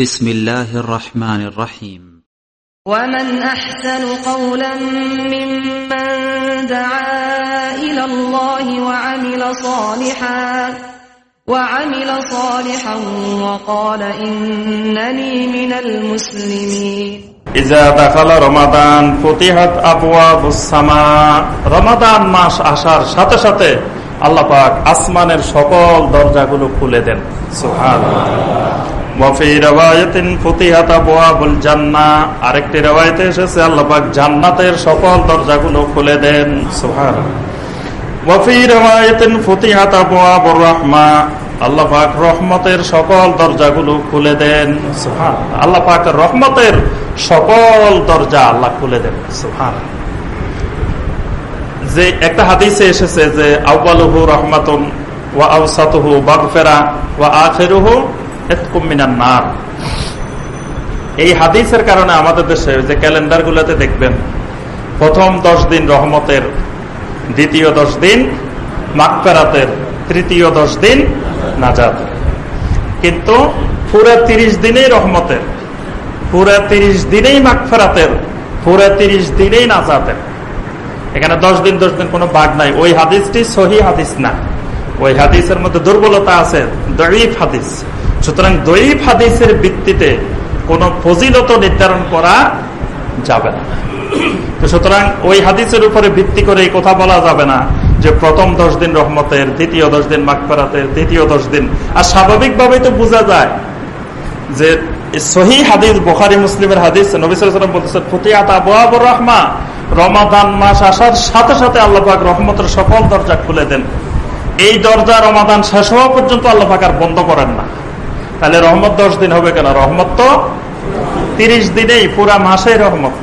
بسم الله الرحمن الرحيم ومن أحسن قولا ممن دعا إلى الله وعمل صالحا وعمل صالحا وقال إنني من المسلمين إذا دخل رمضان فتحت أبواب السماء রমাদান মাস আসার সাথে সাথে আল্লাহ পাক আসমানের সকল দরজাগুলো খুলে দেন সুবহানাল্লাহ আরেকটি রেওয়ায়তে এসেছে আল্লাপাক জান্নাতের সকল খুলে দেন। রহমতের সকল খুলে দেন। রহমতের সকল দরজা আল্লাহ খুলে দেন। যে একটা হাদিসে এসেছে যে আউ্বালহু রহমাতুন ওয়া আউসাতুহু এই হাদিসের কারণে আমাদের দেশে যে ক্যালেন্ডার গুলোতে দেখবেন, প্রথম দশ দিন রহমতের, দ্বিতীয় দশ দিন মাকফেরাতের তৃতীয় দশ দিন নাজাদ কিন্তু পুরা তিরিশ দিনেই রহমতের, পুরা তিরিশ দিনেই মাকফেরাতের পুরা তিরিশ দিনেই নাজাতের। এখানে দশ দিন দশ দিন কোনো বাঘ নাই। ওই হাদিসটি সহি হাদিস না। ওই হাদিসের মধ্যে দুর্বলতা আছে দরিফ হাদিস। সুতরাং দৈব হাদিসের ভিত্তিতে কোন ফজিলত নির্ধারণ করা যাবে না। তো সুতরাং ওই হাদিসের উপরে ভিত্তি করে এই কথা বলা যাবে না যে প্রথম দশ দিন রহমতের, দ্বিতীয় দশ দিন মাকফারাতের দ্বিতীয় দশ দিন। আর স্বাভাবিকভাবে তো বোঝা যায় যে সহি হাদিস, বোখারি, মুসলিমের হাদিস নবিসাম বলতেছেন, ফতিয়াত আবু রহমা। রমাদান মাস আসার সাথে সাথে আল্লাহাক রহমতের সকল দরজা খুলে দেন। এই দরজা রমাদান শেষ হওয়া পর্যন্ত আল্লাহাক আর বন্ধ করেন না। তাহলে রহমত দশ দিন হবে কেন? রহমত তো তিরিশ দিনেই পুরা মাসে রহমত।